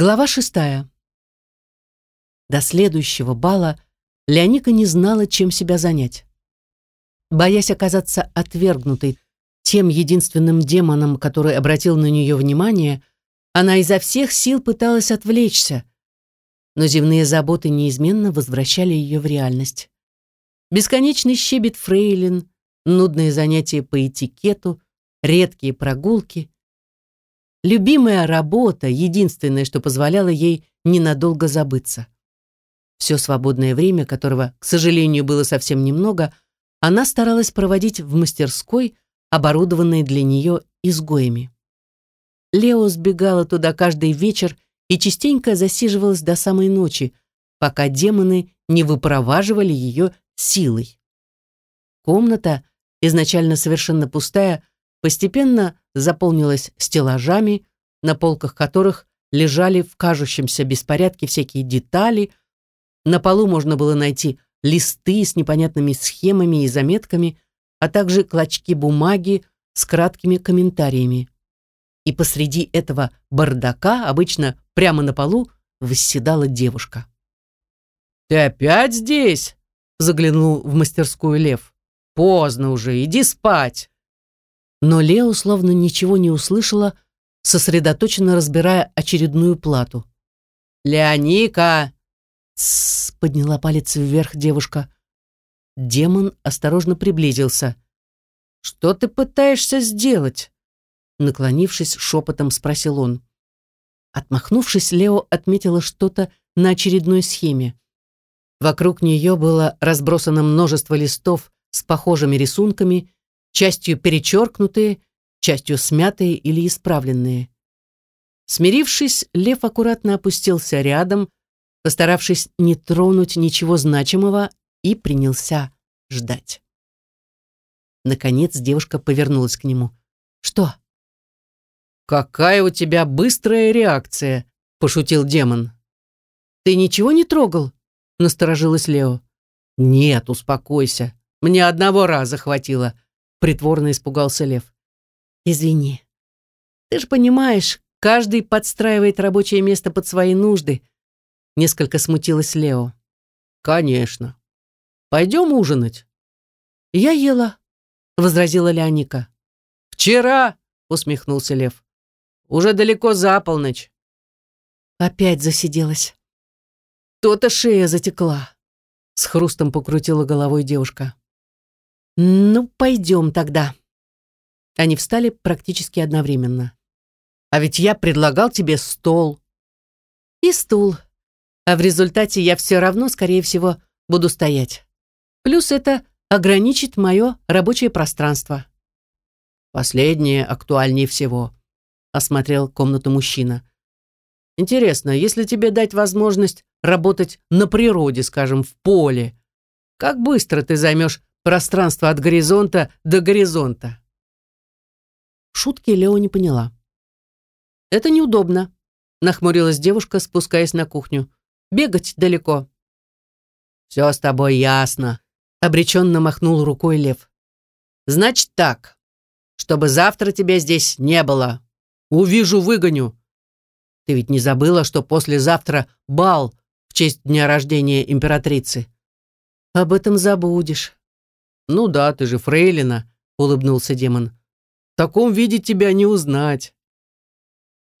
Глава шестая. До следующего бала Леоника не знала, чем себя занять. Боясь оказаться отвергнутой тем единственным демоном, который обратил на нее внимание, она изо всех сил пыталась отвлечься, но земные заботы неизменно возвращали ее в реальность. Бесконечный щебет фрейлин, нудные занятия по этикету, редкие прогулки. Любимая работа — единственное, что позволяло ей ненадолго забыться. Все свободное время, которого, к сожалению, было совсем немного, она старалась проводить в мастерской, оборудованной для нее изгоями. Лео сбегала туда каждый вечер и частенько засиживалась до самой ночи, пока демоны не выпроваживали ее силой. Комната, изначально совершенно пустая, постепенно заполнилась стеллажами, на полках которых лежали в кажущемся беспорядке всякие детали, на полу можно было найти листы с непонятными схемами и заметками, а также клочки бумаги с краткими комментариями. И посреди этого бардака, обычно прямо на полу, восседала девушка. «Ты опять здесь?» — заглянул в мастерскую Лев. «Поздно уже, иди спать!» Но Лео словно ничего не услышала, сосредоточенно разбирая очередную плату. «Леоника!» Подняла палец вверх девушка. Демон осторожно приблизился. «Что ты пытаешься сделать?» Наклонившись, шепотом спросил он. Отмахнувшись, Лео отметила что-то на очередной схеме. Вокруг нее было разбросано множество листов с похожими рисунками, частью перечеркнутые, частью смятые или исправленные. Смирившись, Лев аккуратно опустился рядом, постаравшись не тронуть ничего значимого, и принялся ждать. Наконец девушка повернулась к нему. «Что?» «Какая у тебя быстрая реакция!» — пошутил демон. «Ты ничего не трогал?» — насторожилась Лео. «Нет, успокойся. Мне одного раза хватило», — притворно испугался Лев. «Извини. Ты же понимаешь, каждый подстраивает рабочее место под свои нужды», — несколько смутилась Лео. «Конечно. Пойдем ужинать?» «Я ела», — возразила Леоника. «Вчера», — усмехнулся Лев. «Уже далеко за полночь». Опять засиделась. То-то шея затекла. С хрустом покрутила головой девушка. «Ну, пойдем тогда». Они встали практически одновременно. «А ведь я предлагал тебе стол». «И стул. А в результате я все равно, скорее всего, буду стоять. Плюс это ограничит мое рабочее пространство». «Последнее актуальнее всего», — осмотрел комнату мужчина. «Интересно, если тебе дать возможность работать на природе, скажем, в поле, как быстро ты займешь Пространство от горизонта до горизонта. Шутки Лео не поняла. «Это неудобно», — нахмурилась девушка, спускаясь на кухню. «Бегать далеко». «Все с тобой ясно», — обреченно махнул рукой Лев. «Значит так, чтобы завтра тебя здесь не было. Увижу, выгоню. Ты ведь не забыла, что послезавтра бал в честь дня рождения императрицы?» «Об этом забудешь». «Ну да, ты же фрейлина», — улыбнулся демон. «В таком виде тебя не узнать».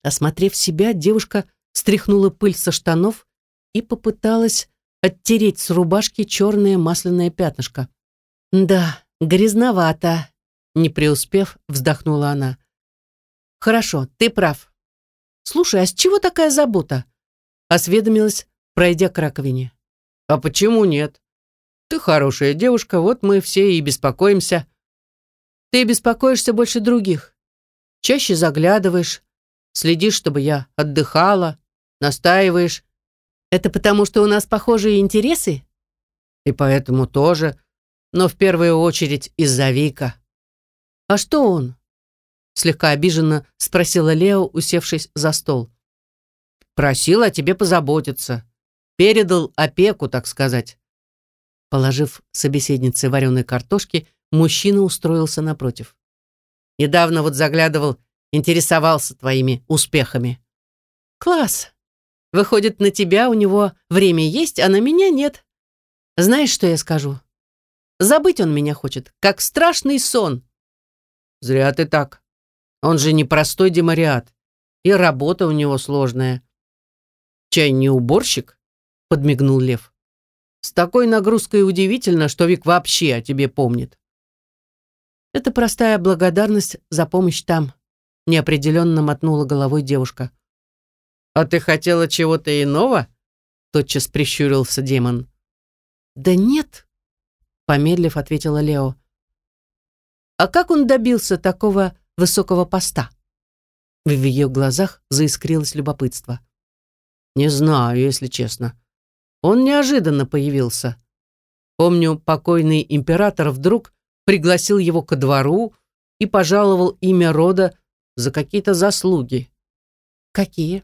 Осмотрев себя, девушка стряхнула пыль со штанов и попыталась оттереть с рубашки черное масляное пятнышко. «Да, грязновато», — не преуспев, вздохнула она. «Хорошо, ты прав. Слушай, а с чего такая забота?» — осведомилась, пройдя к раковине. «А почему нет? Ты хорошая девушка, вот мы все и беспокоимся. Ты беспокоишься больше других. Чаще заглядываешь, следишь, чтобы я отдыхала, настаиваешь. Это потому, что у нас похожие интересы? И поэтому тоже, но в первую очередь из-за Вика. А что он? Слегка обиженно спросила Лео, усевшись за стол. Просил о тебе позаботиться. Передал опеку, так сказать. Положив собеседнице вареной картошки, мужчина устроился напротив. «Недавно вот заглядывал, интересовался твоими успехами». «Класс! Выходит, на тебя у него время есть, а на меня нет. Знаешь, что я скажу? Забыть он меня хочет, как страшный сон. Зря ты так. Он же не простой демариат. И работа у него сложная. Чай не уборщик? Подмигнул Лев. С такой нагрузкой удивительно, что Вик вообще о тебе помнит. Это простая благодарность за помощь там, неопределенно мотнула головой девушка. «А ты хотела чего-то иного?» Тотчас прищурился демон. «Да нет», — помедлив ответила Лео. «А как он добился такого высокого поста?» В ее глазах заискрилось любопытство. «Не знаю, если честно. Он неожиданно появился. Помню, покойный император вдруг пригласил его ко двору и пожаловал имя рода за какие-то заслуги». «Какие?»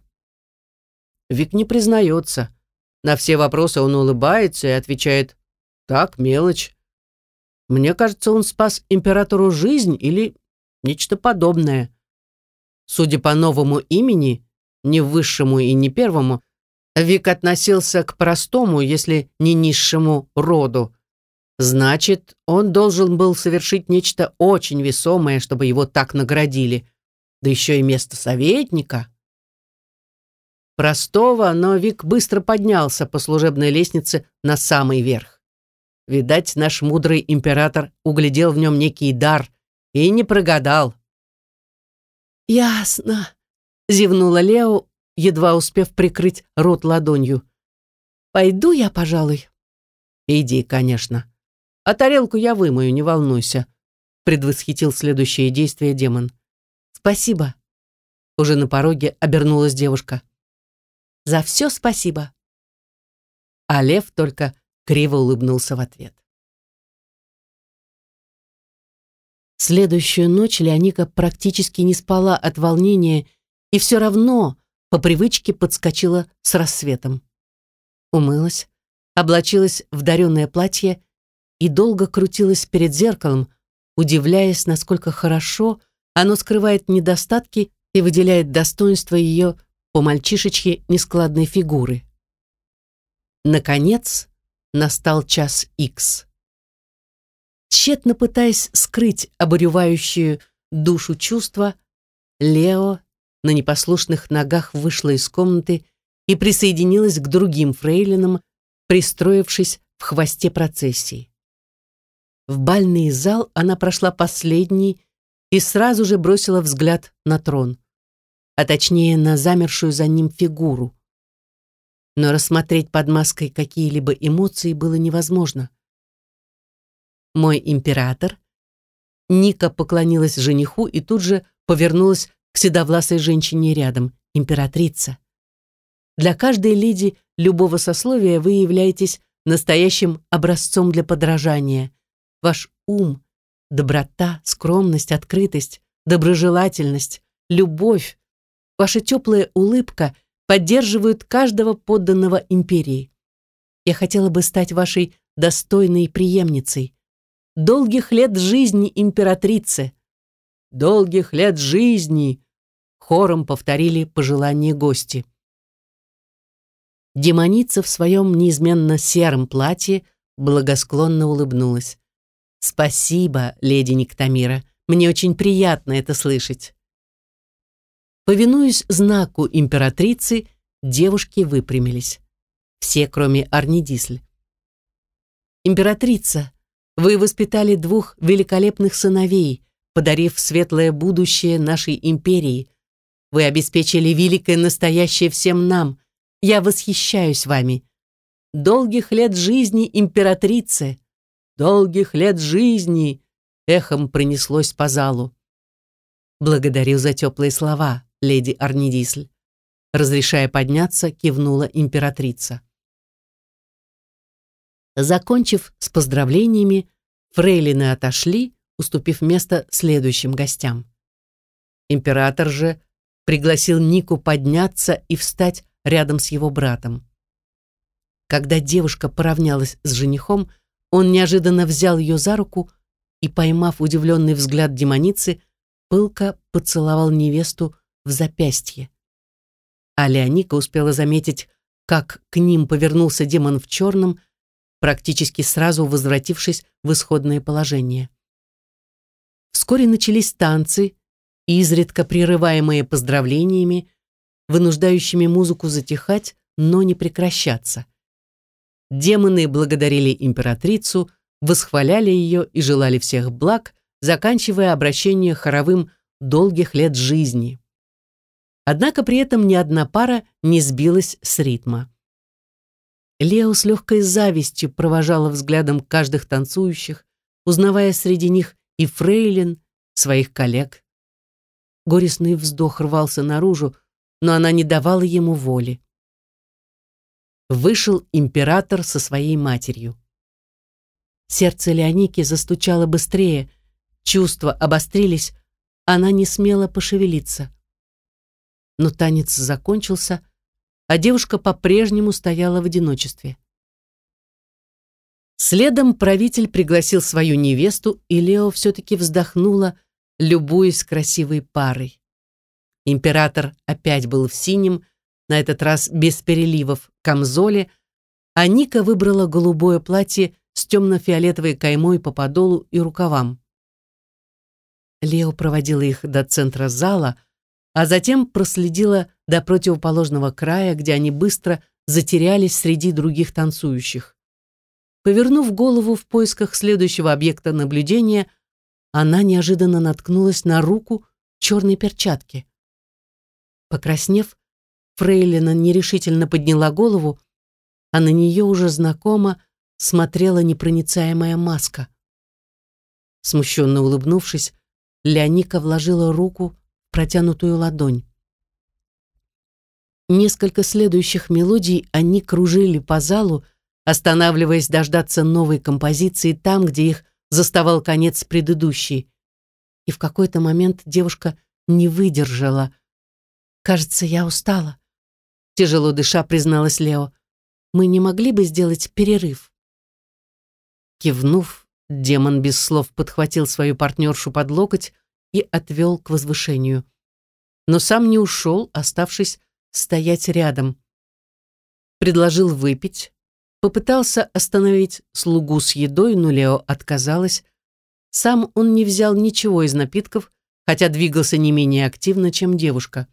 Вик не признается. На все вопросы он улыбается и отвечает «Так, мелочь». Мне кажется, он спас императору жизнь или нечто подобное. Судя по новому имени, не высшему и не первому, Вик относился к простому, если не низшему роду. Значит, он должен был совершить нечто очень весомое, чтобы его так наградили. Да еще и место советника. Простого, но Вик быстро поднялся по служебной лестнице на самый верх. Видать, наш мудрый император углядел в нем некий дар и не прогадал. «Ясно», — зевнула Лео, едва успев прикрыть рот ладонью. «Пойду я, пожалуй». «Иди, конечно. А тарелку я вымою, не волнуйся», — предвосхитил следующее действие демон. «Спасибо». Уже на пороге обернулась девушка. За все спасибо. А лев только криво улыбнулся в ответ. Следующую ночь Леоника практически не спала от волнения и все равно по привычке подскочила с рассветом. Умылась, облачилась в даренное платье и долго крутилась перед зеркалом, удивляясь, насколько хорошо оно скрывает недостатки и выделяет достоинство ее по мальчишечьи нескладной фигуры. Наконец, настал час икс. Тщетно пытаясь скрыть обуревающую душу чувства, Лео на непослушных ногах вышла из комнаты и присоединилась к другим фрейлинам, пристроившись в хвосте процессии. В бальный зал она прошла последней и сразу же бросила взгляд на трон а точнее на замершую за ним фигуру. Но рассмотреть под маской какие-либо эмоции было невозможно. «Мой император?» Ника поклонилась жениху и тут же повернулась к седовласой женщине рядом, императрица. Для каждой леди любого сословия вы являетесь настоящим образцом для подражания. Ваш ум, доброта, скромность, открытость, доброжелательность, любовь Ваша теплая улыбка поддерживает каждого подданного империи. Я хотела бы стать вашей достойной преемницей. Долгих лет жизни императрице. Долгих лет жизни, хором повторили пожелания гости. Демоница в своем неизменно сером платье благосклонно улыбнулась. «Спасибо, леди Никтамира. Мне очень приятно это слышать». Повинуясь знаку императрицы, девушки выпрямились. Все, кроме Арнидисль. «Императрица, вы воспитали двух великолепных сыновей, подарив светлое будущее нашей империи. Вы обеспечили великое настоящее всем нам. Я восхищаюсь вами. Долгих лет жизни императрице! Долгих лет жизни!» Эхом пронеслось по залу. «Благодарю за теплые слова», леди Арнидисль. Разрешая подняться, кивнула императрица. Закончив с поздравлениями, фрейлины отошли, уступив место следующим гостям. Император же пригласил Нику подняться и встать рядом с его братом. Когда девушка поравнялась с женихом, он неожиданно взял ее за руку и, поймав удивленный взгляд демоницы, пылко поцеловал невесту в запястье. а Леоника успела заметить, как к ним повернулся демон в черном, практически сразу возвратившись в исходное положение. Вскоре начались танцы, изредка прерываемые поздравлениями, вынуждающими музыку затихать, но не прекращаться. Демоны благодарили императрицу, восхваляли ее и желали всех благ, заканчивая обращение хоровым долгих лет жизни. Однако при этом ни одна пара не сбилась с ритма. Лео с легкой завистью провожала взглядом каждых танцующих, узнавая среди них и фрейлин, своих коллег. Горестный вздох рвался наружу, но она не давала ему воли. Вышел император со своей матерью. Сердце Леоники застучало быстрее, чувства обострились, она не смела пошевелиться. Но танец закончился, а девушка по-прежнему стояла в одиночестве. Следом правитель пригласил свою невесту, и Лео все-таки вздохнула, любуясь красивой парой. Император опять был в синем, на этот раз без переливов, камзоле, а Ника выбрала голубое платье с темно-фиолетовой каймой по подолу и рукавам. Лео проводила их до центра зала, а затем проследила до противоположного края, где они быстро затерялись среди других танцующих. Повернув голову в поисках следующего объекта наблюдения, она неожиданно наткнулась на руку черной перчатки. Покраснев, Фрейлина нерешительно подняла голову, а на нее уже знакомо смотрела непроницаемая маска. Смущенно улыбнувшись, Леоника вложила руку в протянутую ладонь. Несколько следующих мелодий они кружили по залу, останавливаясь дождаться новой композиции там, где их заставал конец предыдущий. И в какой-то момент девушка не выдержала. «Кажется, я устала», — тяжело дыша призналась Лео. «Мы не могли бы сделать перерыв?» Кивнув, демон без слов подхватил свою партнершу под локоть и отвел к возвышению. Но сам не ушел, оставшись стоять рядом. Предложил выпить, попытался остановить слугу с едой, но Лео отказалась. Сам он не взял ничего из напитков, хотя двигался не менее активно, чем девушка.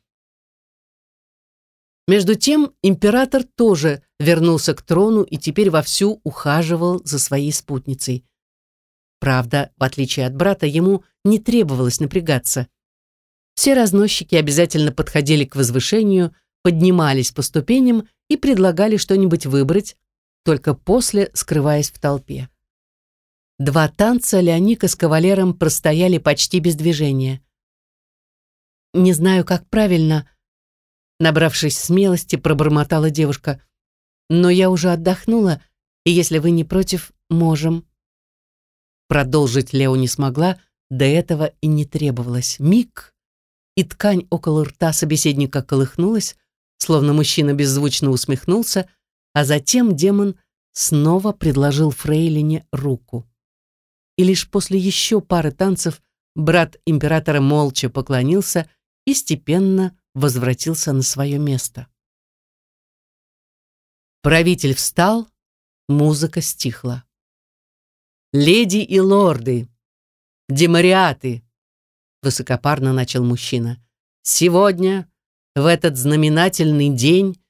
Между тем император тоже вернулся к трону и теперь вовсю ухаживал за своей спутницей. Правда, в отличие от брата, ему не требовалось напрягаться. Все разносчики обязательно подходили к возвышению, поднимались по ступеням и предлагали что-нибудь выбрать, только после скрываясь в толпе. Два танца Леоника с кавалером простояли почти без движения. «Не знаю, как правильно», набравшись смелости, пробормотала девушка. «Но я уже отдохнула, и если вы не против, можем». Продолжить Лео не смогла, до этого и не требовалось. Миг, и ткань около рта собеседника колыхнулась, словно мужчина беззвучно усмехнулся, а затем демон снова предложил Фрейлине руку. И лишь после еще пары танцев брат императора молча поклонился и степенно возвратился на свое место. Правитель встал, музыка стихла. «Леди и лорды, демариаты!» высокопарно начал мужчина. «Сегодня, в этот знаменательный день,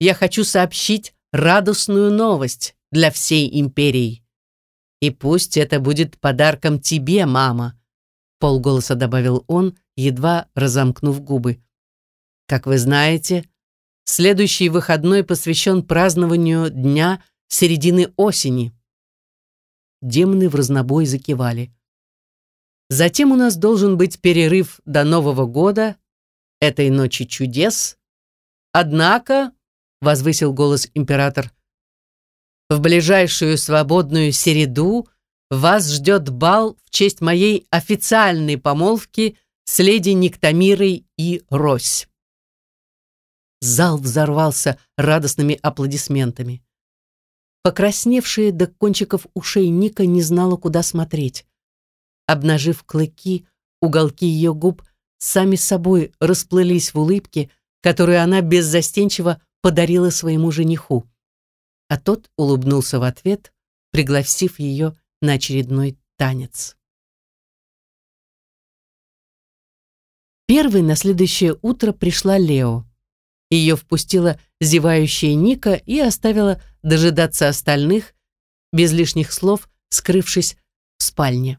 я хочу сообщить радостную новость для всей империи. И пусть это будет подарком тебе, мама, полголоса добавил он, едва разомкнув губы. Как вы знаете, следующий выходной посвящен празднованию дня середины осени. Демоны в разнобой закивали. Затем у нас должен быть перерыв до Нового года, этой ночи чудес. Однако, возвысил голос император, в ближайшую свободную середу вас ждет бал в честь моей официальной помолвки с леди Никтамирой и Рось. Зал взорвался радостными аплодисментами. Покрасневшая до кончиков ушей Ника не знала, куда смотреть. Обнажив клыки, уголки ее губ сами собой расплылись в улыбке, которую она беззастенчиво подарила своему жениху. А тот улыбнулся в ответ, пригласив ее на очередной танец. Первой на следующее утро пришла Лео. Ее впустила зевающая Ника и оставила дожидаться остальных, без лишних слов скрывшись в спальне.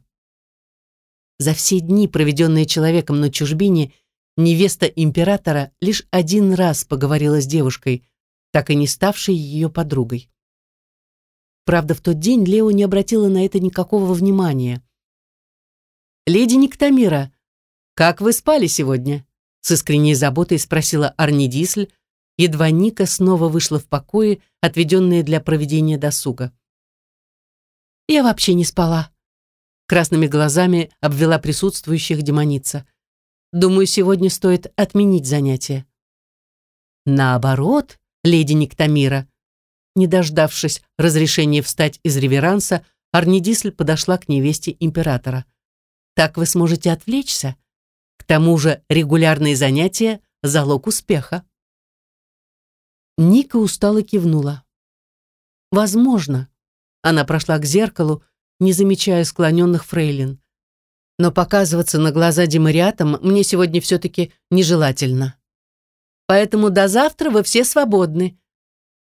За все дни, проведенные человеком на чужбине, невеста императора лишь один раз поговорила с девушкой, так и не ставшей ее подругой. Правда, в тот день Лео не обратила на это никакого внимания. «Леди Никтамира, как вы спали сегодня?» С искренней заботой спросила Арни Дисль, едва Ника снова вышла в покое, отведенные для проведения досуга. «Я вообще не спала», красными глазами обвела присутствующих демоница. «Думаю, сегодня стоит отменить занятие». «Наоборот, леди Никтамира», не дождавшись разрешения встать из реверанса, Арнидисль подошла к невесте императора. «Так вы сможете отвлечься. К тому же регулярные занятия – залог успеха». Ника устало кивнула. «Возможно». Она прошла к зеркалу, не замечая склоненных фрейлин. Но показываться на глаза демариатам мне сегодня все-таки нежелательно. Поэтому до завтра вы все свободны.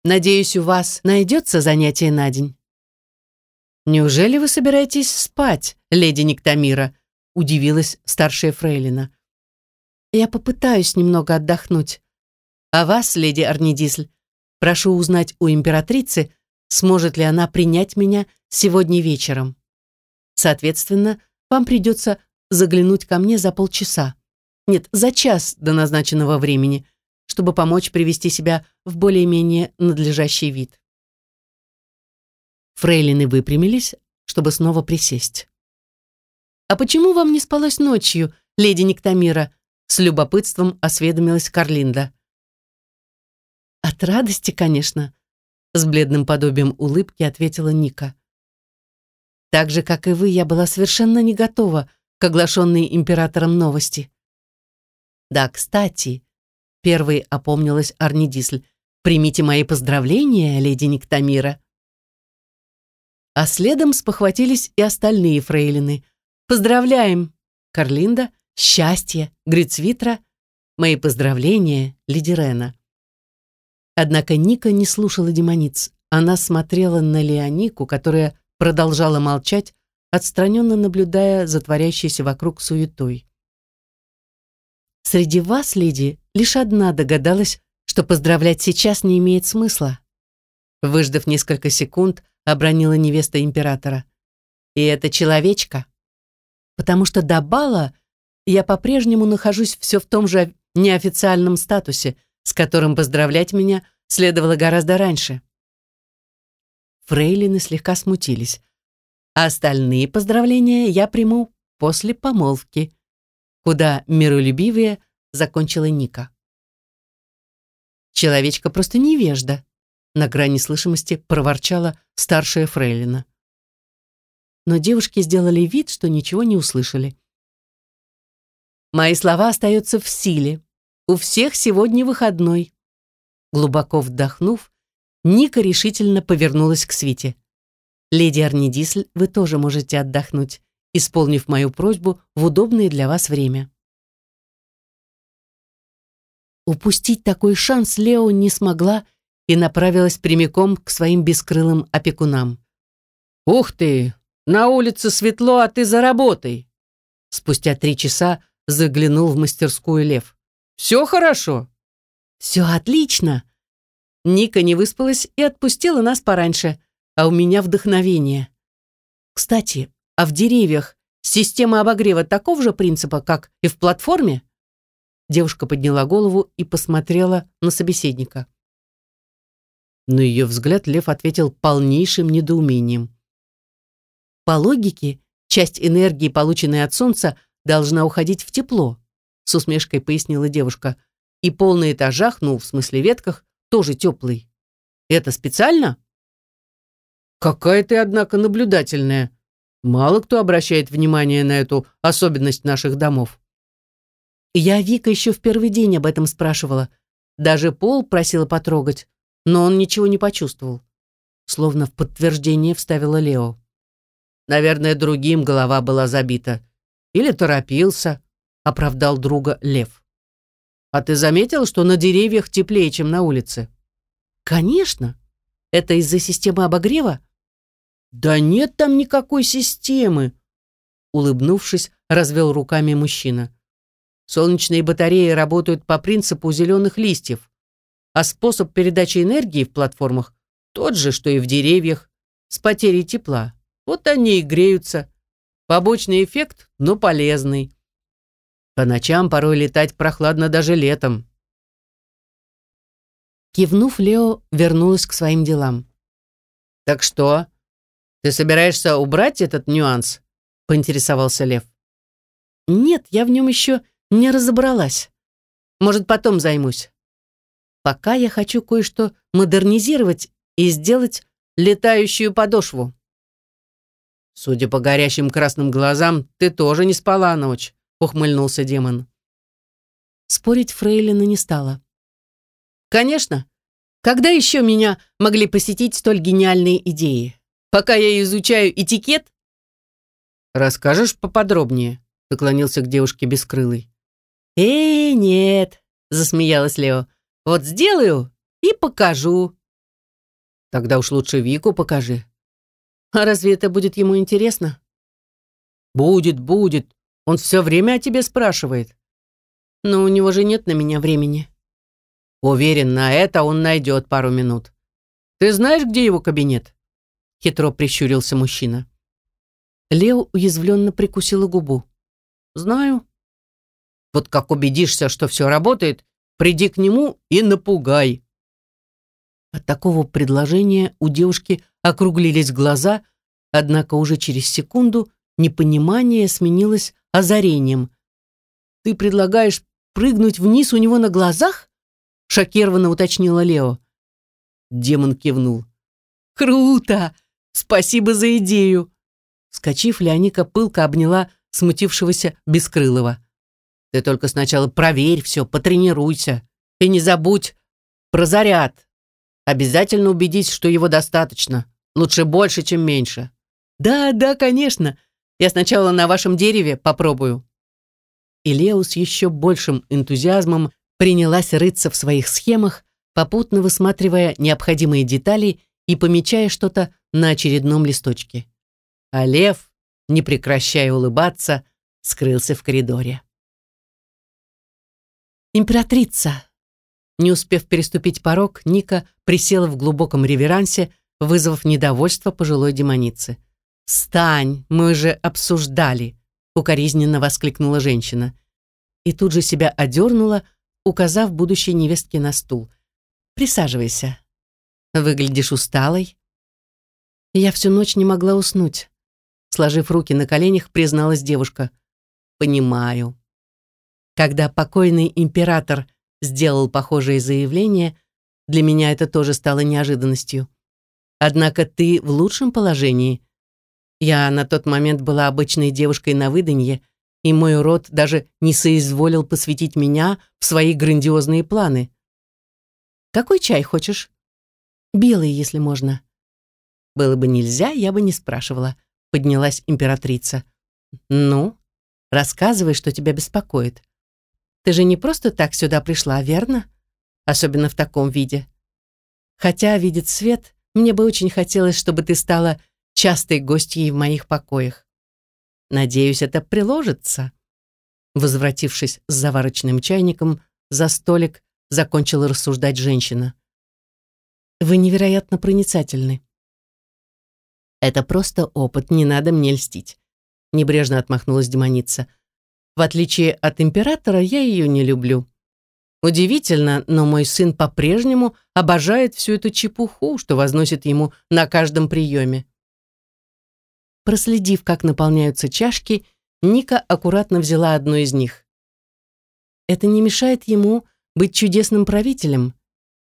Надеюсь, у вас найдется занятие на день. «Неужели вы собираетесь спать, леди Никтамира?» — удивилась старшая фрейлина. «Я попытаюсь немного отдохнуть. А вас, леди Арнидисль, прошу узнать у императрицы, сможет ли она принять меня сегодня вечером. Соответственно, вам придется заглянуть ко мне за полчаса. Нет, за час до назначенного времени, чтобы помочь привести себя в более-менее надлежащий вид. Фрейлины выпрямились, чтобы снова присесть. «А почему вам не спалось ночью, леди Никтамира?» с любопытством осведомилась Карлинда. «От радости, конечно», с бледным подобием улыбки ответила Ника. Так же, как и вы, я была совершенно не готова к оглашенной императором новости. Да, кстати, первой опомнилась Арнидисль. Примите мои поздравления, леди Никтамира. А следом спохватились и остальные фрейлины. Поздравляем, Карлинда, счастье, Грицвитра, мои поздравления, леди Рена. Однако Ника не слушала демониц. Она смотрела на Леонику, которая продолжала молчать, отстраненно наблюдая за творящейся вокруг суетой. «Среди вас, леди, лишь одна догадалась, что поздравлять сейчас не имеет смысла». Выждав несколько секунд, обронила невеста императора. «И это человечка. Потому что до бала я по-прежнему нахожусь все в том же неофициальном статусе, с которым поздравлять меня следовало гораздо раньше. Фрейлины слегка смутились. А остальные поздравления я приму после помолвки, куда миролюбивее закончила Ника. Человечка просто невежда, на грани слышимости проворчала старшая фрейлина. Но девушки сделали вид, что ничего не услышали. Мои слова остаются в силе. У всех сегодня выходной. Глубоко вдохнув, Ника решительно повернулась к Свите. «Леди Арнидисль, вы тоже можете отдохнуть, исполнив мою просьбу в удобное для вас время». Упустить такой шанс Лео не смогла и направилась прямиком к своим бескрылым опекунам. «Ух ты! На улице светло, а ты за работой!» Спустя три часа заглянул в мастерскую Лев. «Все хорошо?» «Все отлично!» Ника не выспалась и отпустила нас пораньше, а у меня вдохновение. Кстати, а в деревьях система обогрева такого же принципа, как и в платформе? Девушка подняла голову и посмотрела на собеседника. На ее взгляд Лев ответил полнейшим недоумением. По логике, часть энергии, полученной от Солнца, должна уходить в тепло, с усмешкой пояснила девушка – и пол на этажах, ну, в смысле ветках, тоже теплый. Это специально? Какая ты, однако, наблюдательная. Мало кто обращает внимание на эту особенность наших домов. Я Вика еще в первый день об этом спрашивала, Даже пол просила потрогать, но он ничего не почувствовал. Словно в подтверждение вставила Лео. Наверное, другим голова была забита. Или торопился, оправдал друга Лев. А ты заметил, что на деревьях теплее, чем на улице? Конечно. Это из-за системы обогрева? Да нет там никакой системы. Улыбнувшись, развел руками мужчина. Солнечные батареи работают по принципу зеленых листьев, а способ передачи энергии в платформах тот же, что и в деревьях, с потерей тепла. Вот они и греются. Побочный эффект, но полезный. По ночам порой летать прохладно даже летом. Кивнув, Лео вернулась к своим делам. «Так что? Ты собираешься убрать этот нюанс?» — поинтересовался Лев. «Нет, я в нем еще не разобралась. Может, потом займусь. Пока я хочу кое-что модернизировать и сделать летающую подошву». «Судя по горящим красным глазам, ты тоже не спала ночь», — ухмыльнулся демон. Спорить Фрейлина не стала. Конечно. Когда еще меня могли посетить столь гениальные идеи? Пока я изучаю этикет? Расскажешь поподробнее? Наклонился к девушке бескрылый. Эй, нет, засмеялась Лео. Вот сделаю и покажу. Тогда уж лучше Вику покажи. А разве это будет ему интересно? Будет, будет. Он все время о тебе спрашивает. Но у него же нет на меня времени. Уверен, на это он найдет пару минут. Ты знаешь, где его кабинет? Хитро прищурился мужчина. Лео уязвленно прикусила губу. Знаю. Вот как убедишься, что все работает, приди к нему и напугай. От такого предложения у девушки округлились глаза, однако уже через секунду непонимание сменилось озарением. «Ты предлагаешь прыгнуть вниз у него на глазах?» шокированно уточнила Лео. Демон кивнул. «Круто! Спасибо за идею!» Скочив, Леоника пылко обняла смутившегося Бескрылова. «Ты только сначала проверь все, потренируйся. И не забудь про заряд. Обязательно убедись, что его достаточно. Лучше больше, чем меньше». «Да, да, конечно. Я сначала на вашем дереве попробую». И Лео с еще большим энтузиазмом принялась рыться в своих схемах, попутно высматривая необходимые детали и помечая что-то на очередном листочке. А лев, не прекращая улыбаться, скрылся в коридоре. «Императрица!» Не успев переступить порог, Ника присела в глубоком реверансе, вызвав недовольство пожилой демоницы. «Стань, мы же обсуждали!» — укоризненно воскликнула женщина. И тут же себя одернула, указав будущей невестке на стул. «Присаживайся. Выглядишь усталой». Я всю ночь не могла уснуть. Сложив руки на коленях, призналась девушка. «Понимаю». Когда покойный император сделал похожее заявление, для меня это тоже стало неожиданностью. Однако ты в лучшем положении. Я на тот момент была обычной девушкой на выданье, и мой род даже не соизволил посвятить меня в свои грандиозные планы. «Какой чай хочешь?» «Белый, если можно». «Было бы нельзя, я бы не спрашивала», — поднялась императрица. «Ну, рассказывай, что тебя беспокоит. Ты же не просто так сюда пришла, верно? Особенно в таком виде. Хотя, видит свет, мне бы очень хотелось, чтобы ты стала частой гостьей в моих покоях. Надеюсь, это приложится. Возвратившись с заварочным чайником за столик, закончила рассуждать женщина. Вы невероятно проницательны. Это просто опыт, не надо мне льстить. Небрежно отмахнулась демоница. В отличие от императора, я ее не люблю. Удивительно, но мой сын по-прежнему обожает всю эту чепуху, что возносит ему на каждом приеме. Проследив, как наполняются чашки, Ника аккуратно взяла одну из них. Это не мешает ему быть чудесным правителем,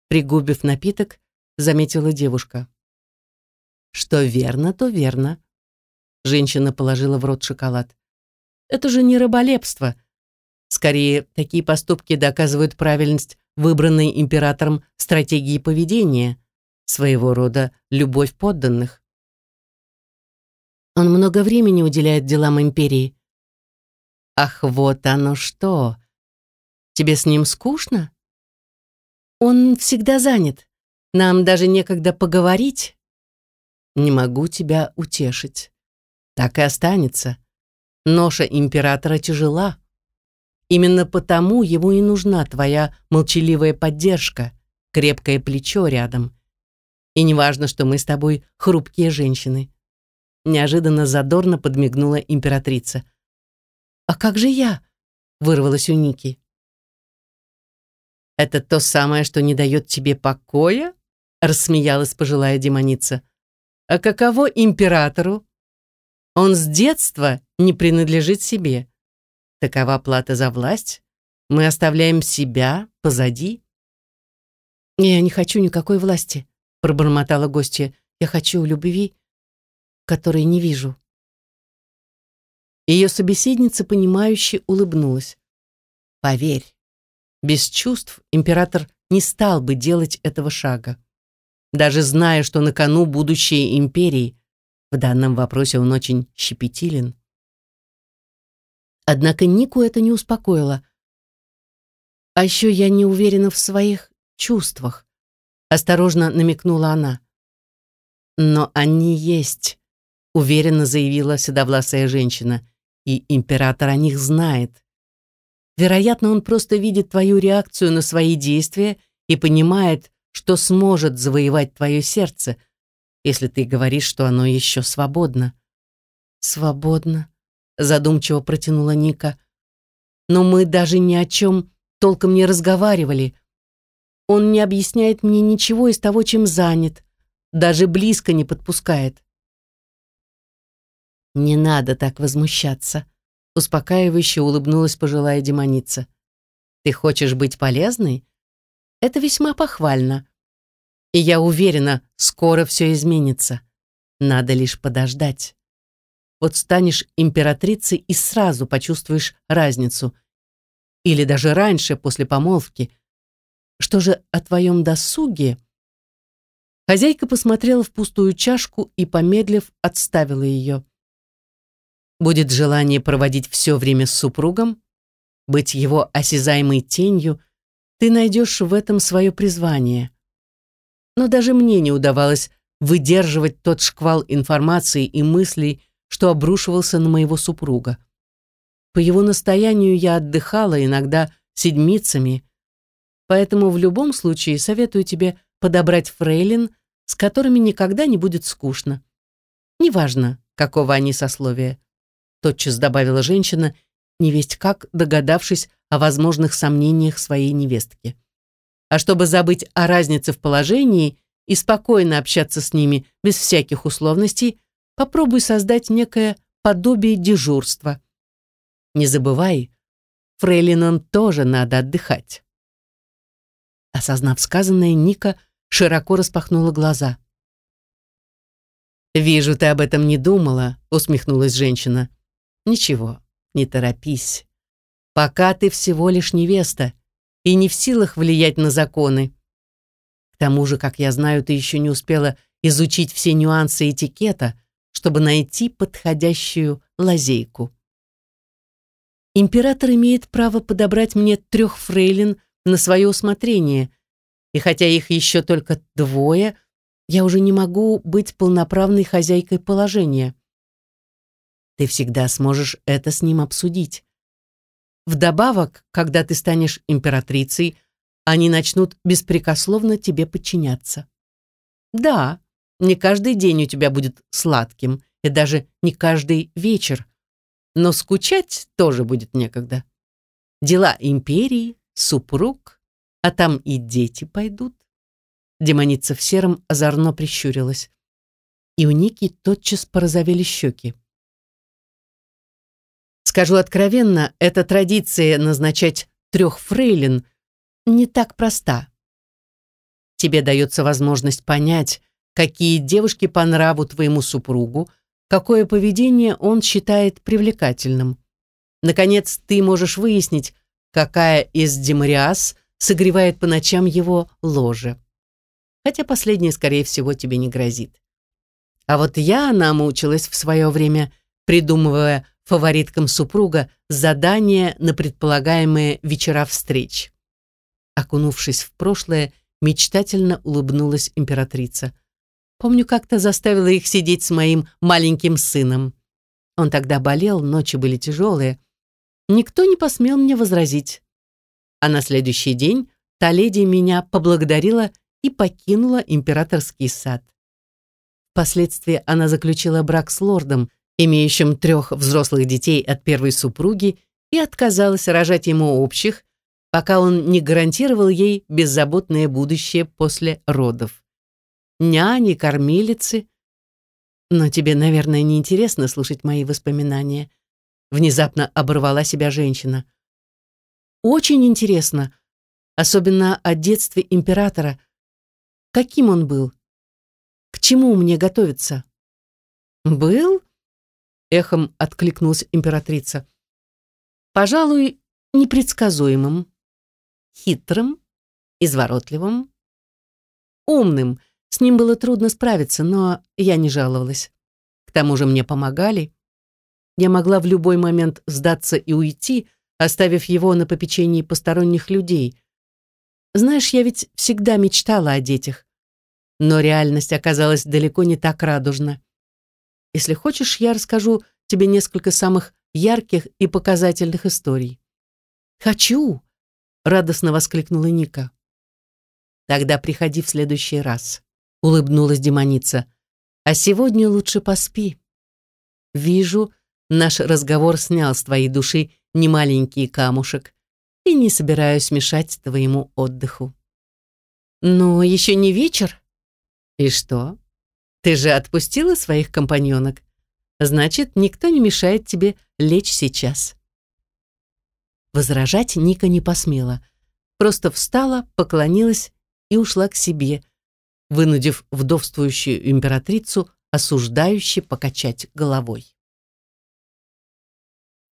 пригубив напиток, заметила девушка. Что верно, то верно. Женщина положила в рот шоколад. Это же не раболепство. Скорее, такие поступки доказывают правильность выбранной императором стратегии поведения, своего рода любовь подданных. Он много времени уделяет делам империи. Ах, вот оно что! Тебе с ним скучно? Он всегда занят. Нам даже некогда поговорить. Не могу тебя утешить. Так и останется. Ноша императора тяжела. Именно потому ему и нужна твоя молчаливая поддержка, крепкое плечо рядом. И не важно, что мы с тобой хрупкие женщины. Неожиданно задорно подмигнула императрица. «А как же я?» — вырвалась у Ники. «Это то самое, что не дает тебе покоя?» — рассмеялась пожилая демоница. «А каково императору? Он с детства не принадлежит себе. Такова плата за власть. Мы оставляем себя позади». «Я не хочу никакой власти», — пробормотала гостья. «Я хочу любви, которой не вижу». Ее собеседница, понимающе улыбнулась. «Поверь, без чувств император не стал бы делать этого шага. Даже зная, что на кону будущее империи, в данном вопросе он очень щепетилен. Однако Нику это не успокоило. «А еще я не уверена в своих чувствах», — осторожно намекнула она. «Но они есть», — уверенно заявила седовласая женщина, «и император о них знает. Вероятно, он просто видит твою реакцию на свои действия и понимает, что сможет завоевать твое сердце, если ты говоришь, что оно еще свободно. Свободно, задумчиво протянула Ника. Но мы даже ни о чем толком не разговаривали. Он не объясняет мне ничего из того, чем занят, даже близко не подпускает. Не надо так возмущаться, Успокаивающе улыбнулась пожилая демоница. «Ты хочешь быть полезной? Это весьма похвально. И я уверена, скоро все изменится. Надо лишь подождать. Вот станешь императрицей и сразу почувствуешь разницу. Или даже раньше, после помолвки. Что же о твоем досуге?» Хозяйка посмотрела в пустую чашку и, помедлив, отставила ее будет желание проводить все время с супругом, быть его осязаемой тенью, ты найдешь в этом свое призвание. Но даже мне не удавалось выдерживать тот шквал информации и мыслей, что обрушивался на моего супруга. По его настоянию я отдыхала иногда седмицами, поэтому в любом случае советую тебе подобрать фрейлин, с которыми никогда не будет скучно. Неважно, какого они сословия тотчас добавила женщина, невесть как догадавшись о возможных сомнениях своей невестки. А чтобы забыть о разнице в положении и спокойно общаться с ними без всяких условностей, попробуй создать некое подобие дежурства. Не забывай, фрейлинам тоже надо отдыхать. Осознав сказанное, Ника широко распахнула глаза. «Вижу, ты об этом не думала», — усмехнулась женщина. Ничего, не торопись. Пока ты всего лишь невеста и не в силах влиять на законы. К тому же, как я знаю, ты еще не успела изучить все нюансы этикета, чтобы найти подходящую лазейку. Император имеет право подобрать мне трех фрейлин на свое усмотрение, и хотя их еще только двое, я уже не могу быть полноправной хозяйкой положения. Ты всегда сможешь это с ним обсудить. Вдобавок, когда ты станешь императрицей, они начнут беспрекословно тебе подчиняться. Да, не каждый день у тебя будет сладким, и даже не каждый вечер, но скучать тоже будет некогда. Дела империи, супруг, а там и дети пойдут. Демоница в сером озорно прищурилась. И у Ники тотчас порозовели щеки. Скажу откровенно, эта традиция назначать трех фрейлин не так проста. Тебе дается возможность понять, какие девушки по нраву твоему супругу, какое поведение он считает привлекательным. Наконец, ты можешь выяснить, какая из демариас согревает по ночам его ложе. Хотя последнее, скорее всего, тебе не грозит. А вот я намучилась в свое время, придумывая фавориткам супруга задания на предполагаемые вечера встреч. Окунувшись в прошлое, мечтательно улыбнулась императрица. Помню, как-то заставила их сидеть с моим маленьким сыном. Он тогда болел, ночи были тяжелые. Никто не посмел мне возразить. А на следующий день та леди меня поблагодарила и покинула императорский сад. Впоследствии она заключила брак с лордом, имеющим трех взрослых детей от первой супруги, и отказалась рожать ему общих, пока он не гарантировал ей беззаботное будущее после родов. Няни, кормилицы. Но тебе, наверное, не интересно слушать мои воспоминания. Внезапно оборвала себя женщина. Очень интересно, особенно о детстве императора. Каким он был? К чему мне готовиться? Был? Эхом откликнулась императрица. Пожалуй, непредсказуемым, хитрым, изворотливым, умным. С ним было трудно справиться, но я не жаловалась. К тому же мне помогали. Я могла в любой момент сдаться и уйти, оставив его на попечении посторонних людей. Знаешь, я ведь всегда мечтала о детях. Но реальность оказалась далеко не так радужна. Если хочешь, я расскажу тебе несколько самых ярких и показательных историй. «Хочу!» — радостно воскликнула Ника. «Тогда приходи в следующий раз», — улыбнулась демоница. «А сегодня лучше поспи. Вижу, наш разговор снял с твоей души немаленький камушек, и не собираюсь мешать твоему отдыху. Но еще не вечер. И что? Ты же отпустила своих компаньонок. Значит, никто не мешает тебе лечь сейчас. Возражать Ника не посмела. Просто встала, поклонилась и ушла к себе, вынудив вдовствующую императрицу осуждающе покачать головой.